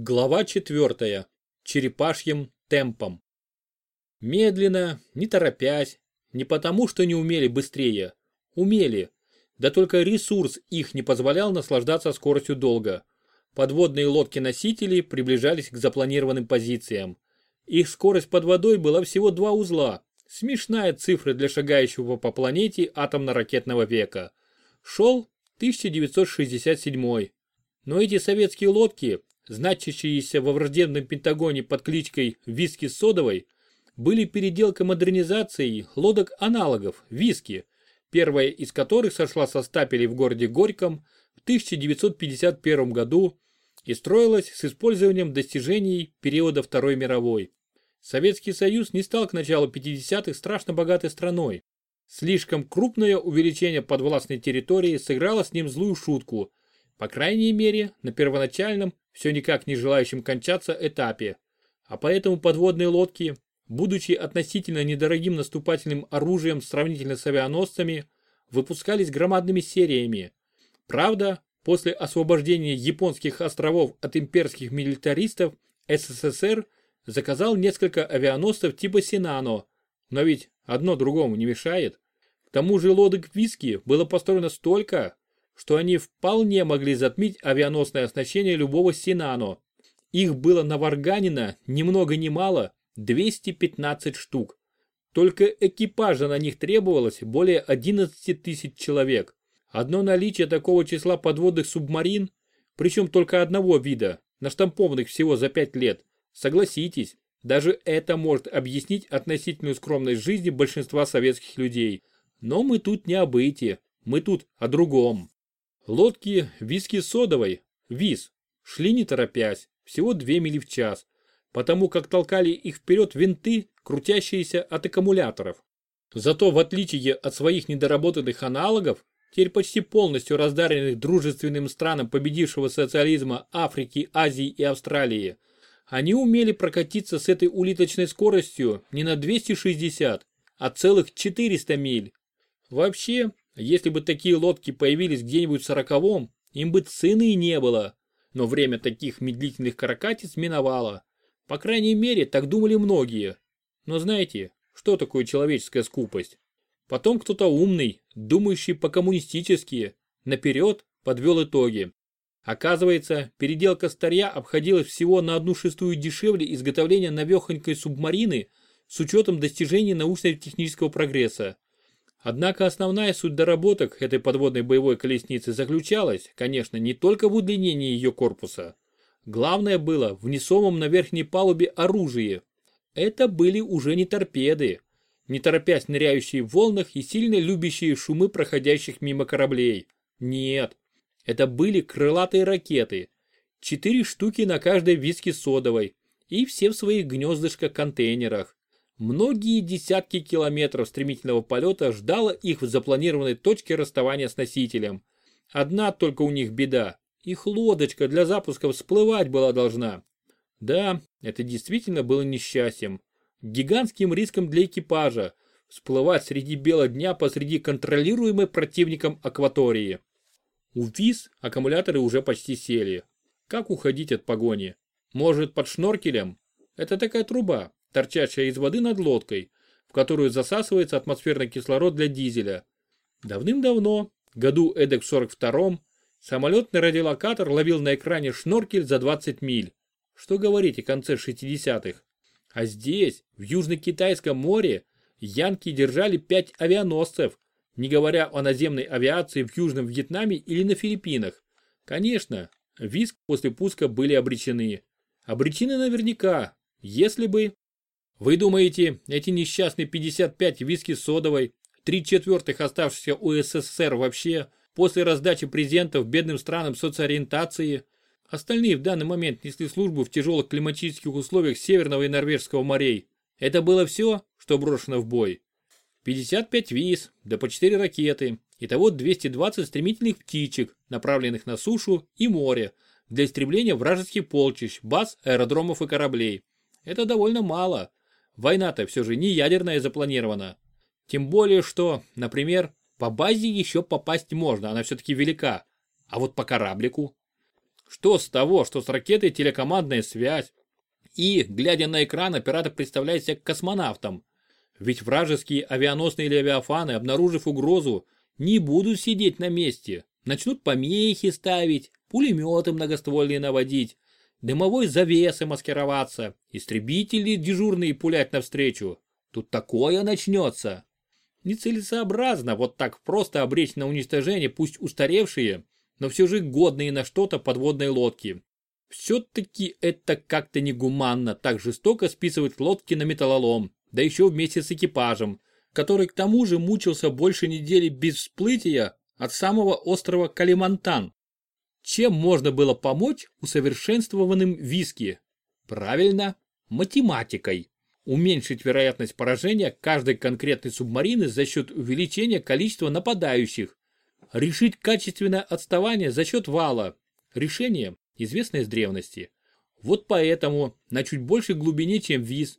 Глава четвертая. Черепашьим темпом. Медленно, не торопясь, не потому, что не умели быстрее. Умели. Да только ресурс их не позволял наслаждаться скоростью долго. Подводные лодки-носители приближались к запланированным позициям. Их скорость под водой была всего два узла. Смешная цифра для шагающего по планете атомно-ракетного века. Шел 1967. Но эти советские лодки, значащиеся во враждебном Пентагоне под кличкой «Виски с содовой», были переделкой модернизацией лодок-аналогов «Виски», первая из которых сошла со стапелей в городе Горьком в 1951 году и строилась с использованием достижений периода Второй мировой. Советский Союз не стал к началу 50-х страшно богатой страной. Слишком крупное увеличение подвластной территории сыграло с ним злую шутку, по крайней мере, на первоначальном, все никак не желающем кончаться этапе. А поэтому подводные лодки, будучи относительно недорогим наступательным оружием сравнительно с авианосцами, выпускались громадными сериями. Правда, после освобождения японских островов от имперских милитаристов СССР заказал несколько авианосцев типа Синано, но ведь одно другому не мешает. К тому же лодок виски было построено столько, что они вполне могли затмить авианосное оснащение любого Синано. Их было наварганено ни много ни мало 215 штук. Только экипажа на них требовалось более 11 тысяч человек. Одно наличие такого числа подводных субмарин, причем только одного вида, наштампованных всего за 5 лет, согласитесь, даже это может объяснить относительную скромность жизни большинства советских людей. Но мы тут не о быте, мы тут о другом. Лодки виски содовой, ВИС, шли не торопясь, всего 2 мили в час, потому как толкали их вперед винты, крутящиеся от аккумуляторов. Зато в отличие от своих недоработанных аналогов, теперь почти полностью раздаренных дружественным странам победившего социализма Африки, Азии и Австралии, они умели прокатиться с этой улиточной скоростью не на 260, а целых 400 миль. Вообще, если бы такие лодки появились где-нибудь в сороковом, им бы цены не было. Но время таких медлительных каракатиц миновало. По крайней мере, так думали многие. Но знаете, что такое человеческая скупость? Потом кто-то умный, думающий по-коммунистически, наперед подвел итоги. Оказывается, переделка старья обходилась всего на одну шестую дешевле изготовления навехонькой субмарины с учетом достижений научно-технического прогресса. Однако основная суть доработок этой подводной боевой колесницы заключалась, конечно, не только в удлинении ее корпуса. Главное было в несомом на верхней палубе оружии. Это были уже не торпеды, не торопясь ныряющие в волнах и сильно любящие шумы проходящих мимо кораблей. Нет, это были крылатые ракеты. Четыре штуки на каждой виске содовой и все в своих гнездышках-контейнерах. Многие десятки километров стремительного полета ждало их в запланированной точке расставания с носителем. Одна только у них беда. Их лодочка для запуска всплывать была должна. Да, это действительно было несчастьем. Гигантским риском для экипажа всплывать среди бела дня посреди контролируемой противником акватории. У ВИС аккумуляторы уже почти сели. Как уходить от погони? Может под шноркелем? Это такая труба, торчащая из воды над лодкой, в которую засасывается атмосферный кислород для дизеля. Давным-давно, году эдак в 42-м, самолетный радиолокатор ловил на экране шноркель за 20 миль. Что говорить о конце 60-х? А здесь, в Южно-Китайском море, янки держали 5 авианосцев, не говоря о наземной авиации в Южном Вьетнаме или на Филиппинах. Конечно, виск после пуска были обречены. Обречены наверняка, если бы вы думаете, эти несчастные 55 виски содовой, три четвертых оставшихся у СССР вообще, после раздачи презентов бедным странам социориентации, остальные в данный момент несли службу в тяжелых климатических условиях Северного и Норвежского морей. Это было все, что брошено в бой. 55 виз, да по 4 ракеты, итого 220 стремительных птичек, направленных на сушу и море, для истребления вражеских полчищ, баз, аэродромов и кораблей. Это довольно мало, Война-то все же не ядерная запланирована. Тем более, что, например, по базе еще попасть можно, она все-таки велика. А вот по кораблику. Что с того, что с ракетой телекомандная связь? И, глядя на экран, оператор представляет себя космонавтом. Ведь вражеские авианосные левиафаны, обнаружив угрозу, не будут сидеть на месте. Начнут помехи ставить, пулеметы многоствольные наводить, дымовой завесой маскироваться, истребители дежурные пулять навстречу. Тут такое начнется. Нецелесообразно вот так просто обречь на уничтожение пусть устаревшие, но все же годные на что-то подводные лодки. Все-таки это как-то негуманно так жестоко списывать лодки на металлолом, да еще вместе с экипажем, который к тому же мучился больше недели без всплытия от самого острова Калимантан. Чем можно было помочь усовершенствованным виски? Правильно, математикой. Уменьшить вероятность поражения каждой конкретной субмарины за счет увеличения количества нападающих. Решить качественное отставание за счет вала. Решение, известное с древности. Вот поэтому на чуть большей глубине, чем ВИЗ,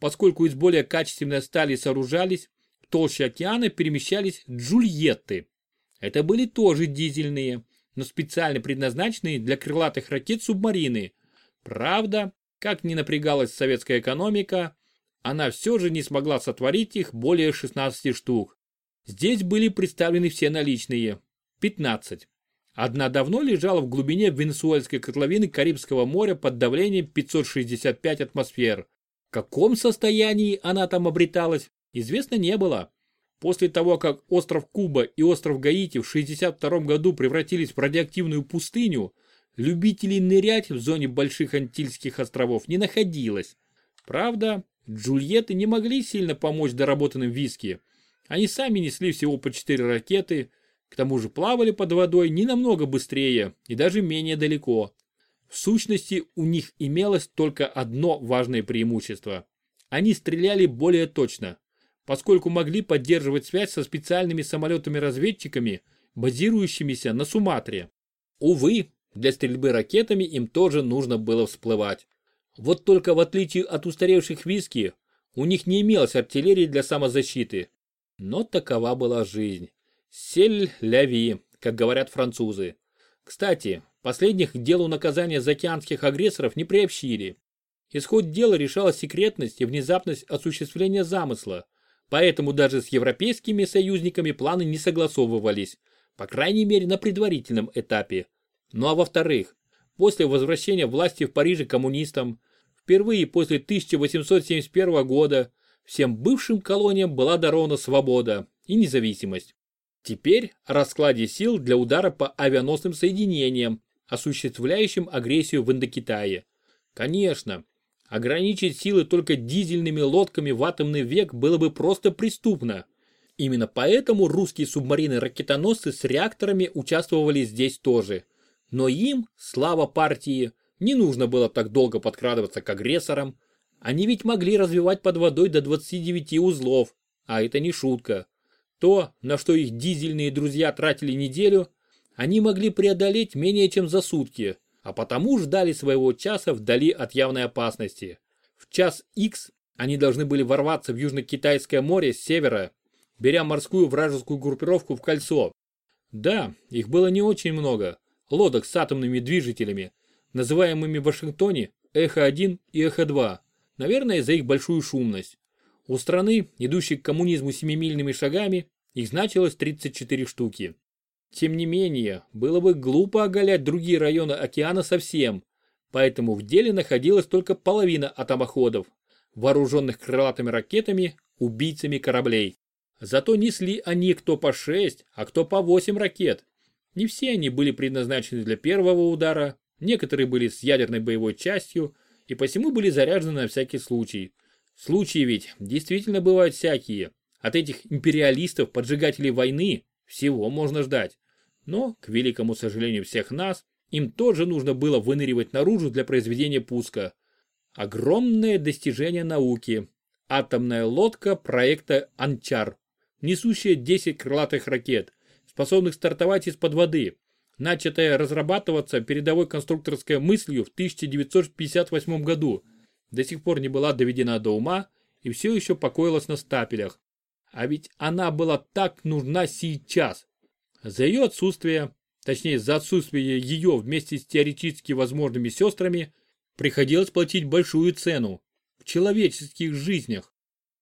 поскольку из более качественной стали сооружались, в толще океана перемещались джульетты. Это были тоже дизельные, но специально предназначенные для крылатых ракет субмарины. Правда, как ни напрягалась советская экономика, она все же не смогла сотворить их более 16 штук. Здесь были представлены все наличные. 15. Одна давно лежала в глубине венесуэльской котловины Карибского моря под давлением 565 атмосфер. В каком состоянии она там обреталась, известно не было. После того, как остров Куба и остров Гаити в 1962 году превратились в радиоактивную пустыню, любителей нырять в зоне Больших Антильских островов не находилось. Правда, Джульетты не могли сильно помочь доработанным виски. Они сами несли всего по 4 ракеты, к тому же плавали под водой не намного быстрее и даже менее далеко. В сущности, у них имелось только одно важное преимущество. Они стреляли более точно поскольку могли поддерживать связь со специальными самолетами-разведчиками, базирующимися на Суматре. Увы, для стрельбы ракетами им тоже нужно было всплывать. Вот только в отличие от устаревших виски, у них не имелось артиллерии для самозащиты. Но такова была жизнь. Сель ляви, как говорят французы. Кстати, последних к делу наказания заокеанских агрессоров не приобщили. Исход дела решала секретность и внезапность осуществления замысла, Поэтому даже с европейскими союзниками планы не согласовывались, по крайней мере на предварительном этапе. Ну а во-вторых, после возвращения власти в Париже коммунистам, впервые после 1871 года, всем бывшим колониям была дарована свобода и независимость. Теперь о раскладе сил для удара по авианосным соединениям, осуществляющим агрессию в Индокитае. Конечно, Ограничить силы только дизельными лодками в атомный век было бы просто преступно. Именно поэтому русские субмарины-ракетоносцы с реакторами участвовали здесь тоже. Но им, слава партии, не нужно было так долго подкрадываться к агрессорам. Они ведь могли развивать под водой до 29 узлов, а это не шутка. То, на что их дизельные друзья тратили неделю, они могли преодолеть менее чем за сутки а потому ждали своего часа вдали от явной опасности. В час X они должны были ворваться в Южно-Китайское море с севера, беря морскую вражескую группировку в кольцо. Да, их было не очень много, лодок с атомными движителями, называемыми в Вашингтоне Эхо-1 и Эхо-2, наверное, за их большую шумность. У страны, идущей к коммунизму семимильными шагами, их значилось 34 штуки. Тем не менее, было бы глупо оголять другие районы океана совсем, поэтому в деле находилась только половина атомоходов, вооруженных крылатыми ракетами, убийцами кораблей. Зато несли они кто по 6, а кто по 8 ракет. Не все они были предназначены для первого удара, некоторые были с ядерной боевой частью и посему были заряжены на всякий случай. Случаи ведь действительно бывают всякие. От этих империалистов-поджигателей войны всего можно ждать. Но, к великому сожалению всех нас, им тоже нужно было выныривать наружу для произведения пуска. Огромное достижение науки. Атомная лодка проекта «Анчар», несущая 10 крылатых ракет, способных стартовать из-под воды, начатая разрабатываться передовой конструкторской мыслью в 1958 году, до сих пор не была доведена до ума и все еще покоилась на стапелях. А ведь она была так нужна сейчас. За ее отсутствие точнее за отсутствие ее вместе с теоретически возможными сестрами, приходилось платить большую цену в человеческих жизнях.